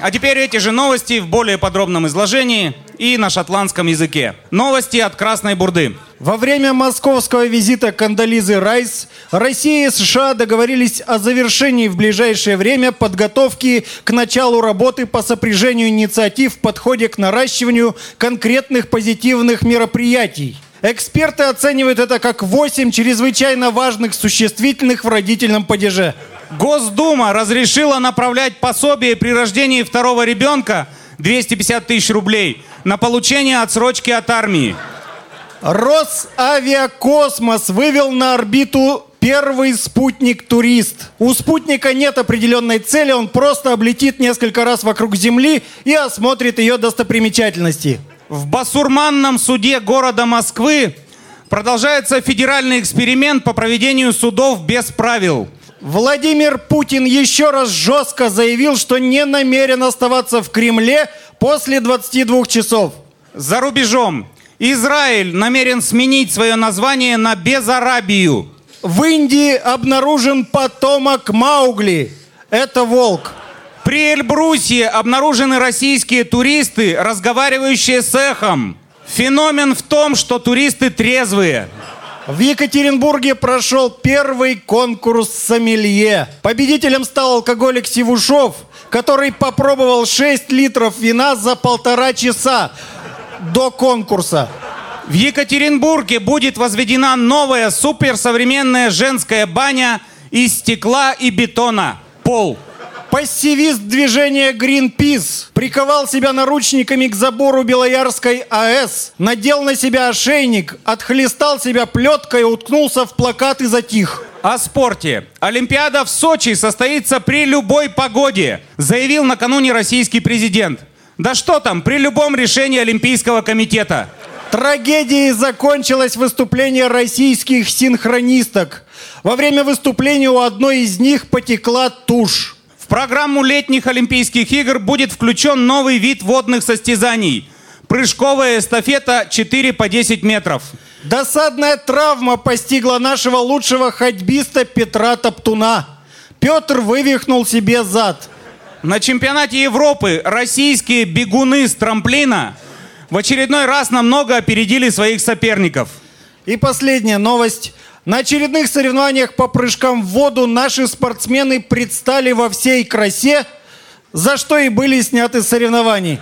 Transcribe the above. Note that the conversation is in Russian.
А теперь эти же новости в более подробном изложении и на шотландском языке. Новости от Красной Бурды. Во время московского визита Кандализы Райс Россия и США договорились о завершении в ближайшее время подготовки к началу работы по сопряжению инициатив в подходе к наращиванию конкретных позитивных мероприятий. Эксперты оценивают это как 8 чрезвычайно важных существительных в родительном падеже. Госдума разрешила направлять пособие при рождении второго ребенка 250 тысяч рублей на получение отсрочки от армии. Росавиакосмос вывел на орбиту первый спутник-турист. У спутника нет определенной цели, он просто облетит несколько раз вокруг Земли и осмотрит ее достопримечательности. В басурманном суде города Москвы продолжается федеральный эксперимент по проведению судов без правил. Владимир Путин еще раз жестко заявил, что не намерен оставаться в Кремле после 22 часов. За рубежом Израиль намерен сменить свое название на Безарабию. В Индии обнаружен потомок Маугли. Это волк. При Эльбрусе обнаружены российские туристы, разговаривающие с эхом. Феномен в том, что туристы трезвые. В Екатеринбурге прошел первый конкурс сомелье. Победителем стал алкоголик Сивушов, который попробовал 6 литров вина за полтора часа до конкурса. В Екатеринбурге будет возведена новая суперсовременная женская баня из стекла и бетона. Пол. Пассивист движения Greenpeace приковал себя наручниками к забору Белоярской АЭС, надел на себя ошейник, отхлестал себя плеткой, уткнулся в плакат и затих. О спорте. Олимпиада в Сочи состоится при любой погоде, заявил накануне российский президент. Да что там, при любом решении Олимпийского комитета. Трагедией закончилось выступление российских синхронисток. Во время выступления у одной из них потекла тушь. В программу летних Олимпийских игр будет включен новый вид водных состязаний. Прыжковая эстафета 4 по 10 метров. Досадная травма постигла нашего лучшего ходьбиста Петра Топтуна. Петр вывихнул себе зад. На чемпионате Европы российские бегуны с трамплина в очередной раз намного опередили своих соперников. И последняя новость. На очередных соревнованиях по прыжкам в воду наши спортсмены предстали во всей красе, за что и были сняты соревнований.